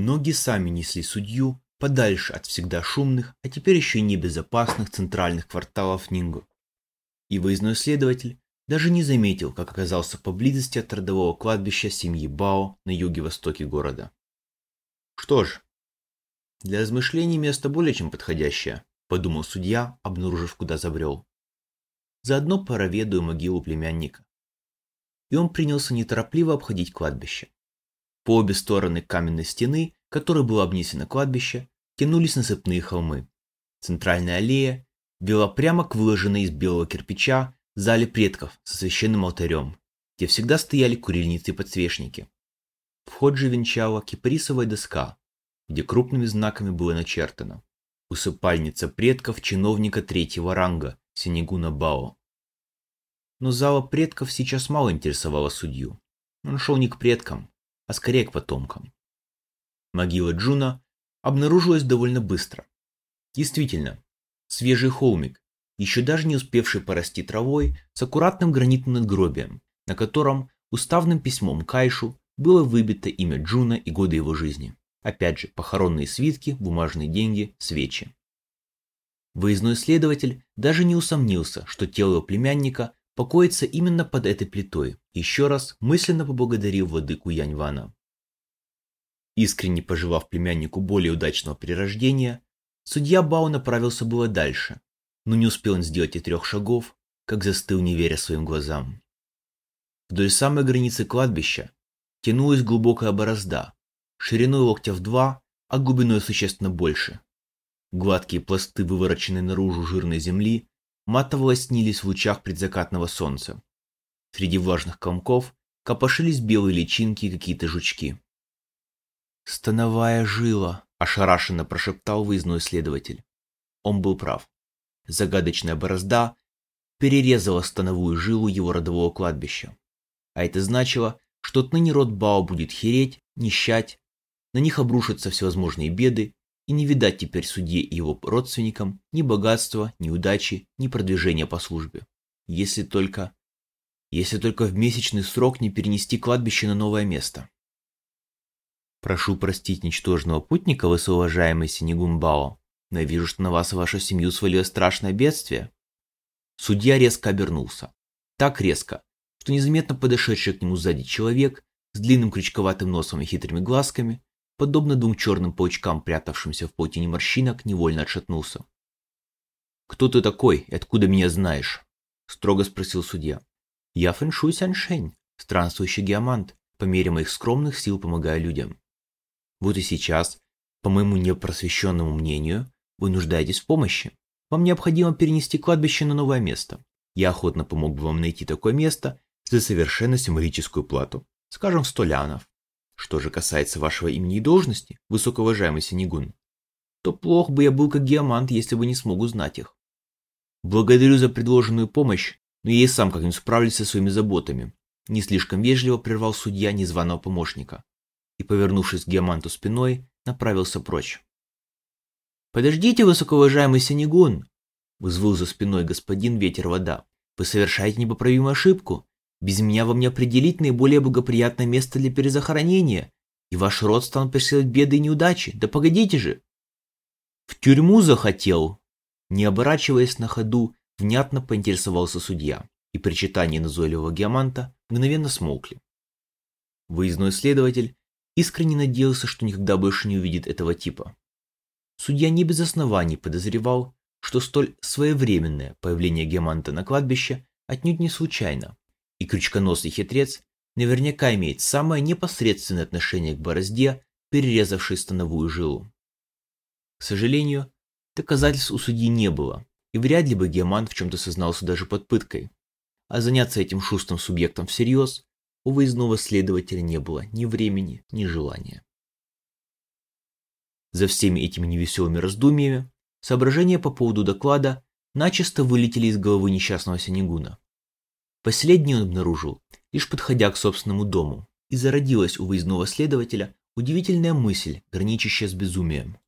Ноги сами несли судью подальше от всегда шумных, а теперь еще и небезопасных центральных кварталов Нингу. И выездной следователь даже не заметил, как оказался поблизости от родового кладбища семьи Бао на юге-востоке города. Что ж, для размышлений место более чем подходящее, подумал судья, обнаружив, куда забрел. Заодно проведаю могилу племянника. И он принялся неторопливо обходить кладбище. По обе стороны каменной стены, которой было обнесено кладбище, тянулись насыпные холмы. Центральная аллея вела прямо к выложенной из белого кирпича зале предков со священным алтарем, где всегда стояли курильницы и подсвечники. Вход же венчала кипарисовая доска, где крупными знаками было начертано «Усыпальница предков чиновника третьего ранга Синегуна Бао». Но зала предков сейчас мало интересовала судью. Он шел не к предкам, а скорее к потомкам. Могила Джуна обнаружилась довольно быстро. Действительно, свежий холмик, еще даже не успевший порасти травой, с аккуратным гранитным надгробием, на котором уставным письмом Кайшу было выбито имя Джуна и годы его жизни. Опять же, похоронные свитки, бумажные деньги, свечи. Выездной следователь даже не усомнился, что тело племянника покоится именно под этой плитой, еще раз мысленно поблагодарил владыку Яньвана. Искренне пожелав племяннику более удачного перерождения, судья Бао направился было дальше, но не успел он сделать и трех шагов, как застыл, не веря своим глазам. Вдоль самой границы кладбища тянулась глубокая борозда, шириной локтя в два, а глубиной существенно больше. Гладкие пласты, вывороченные наружу жирной земли, матово снились в лучах предзакатного солнца. Среди влажных комков копошились белые личинки и какие-то жучки. «Становая жила», – ошарашенно прошептал выездной следователь. Он был прав. Загадочная борозда перерезала становую жилу его родового кладбища. А это значило, что отныне род Бао будет хереть, нищать, на них обрушатся всевозможные беды, и не видать теперь судье и его родственникам ни богатства, ни удачи, ни продвижения по службе. Если только... Если только в месячный срок не перенести кладбище на новое место. Прошу простить ничтожного путника, высоуважаемый Синегумбао, но вижу, что на вас и вашу семью свалилось страшное бедствие. Судья резко обернулся. Так резко, что незаметно подошедший к нему сзади человек с длинным крючковатым носом и хитрыми глазками, подобно двум черным паучкам, прятавшимся в плотине морщинок, невольно отшатнулся. «Кто ты такой и откуда меня знаешь?» – строго спросил судья. «Я Фэншуй Сяньшень, странствующий геомант, по мере моих скромных сил помогая людям. Вот и сейчас, по моему непросвещенному мнению, вы нуждаетесь в помощи. Вам необходимо перенести кладбище на новое место. Я охотно помог бы вам найти такое место за совершенно символическую плату, скажем, в сто лянов. Что же касается вашего имени и должности, высокоуважаемый Синегун, то плохо бы я был как геомант, если бы не смог узнать их. Благодарю за предложенную помощь, но я и сам как-нибудь справлюсь со своими заботами. Не слишком вежливо прервал судья незваного помощника и, повернувшись к Геоманту спиной, направился прочь. «Подождите, высокоуважаемый Синегун!» — вызвал за спиной господин Ветер-Вода. «Вы совершаете непоправимую ошибку. Без меня вам не определить наиболее благоприятное место для перезахоронения, и ваш род станут преследовать беды и неудачи. Да погодите же!» «В тюрьму захотел!» Не оборачиваясь на ходу, внятно поинтересовался судья, и причитания назойливого геоманта мгновенно смолкли. Выездной следователь искренне надеялся, что никогда больше не увидит этого типа. Судья не без оснований подозревал, что столь своевременное появление Геманта на кладбище отнюдь не случайно, и крючконосый хитрец наверняка имеет самое непосредственное отношение к борозде, перерезавшей становую жилу. К сожалению, доказательств у судьи не было, и вряд ли бы Гемант в чем-то сознался даже под пыткой. А заняться этим шустым субъектом всерьез у выездного следователя не было ни времени, ни желания. За всеми этими невеселыми раздумьями соображения по поводу доклада начисто вылетели из головы несчастного Синегуна. Последний он обнаружил, лишь подходя к собственному дому, и зародилась у выездного следователя удивительная мысль, граничащая с безумием.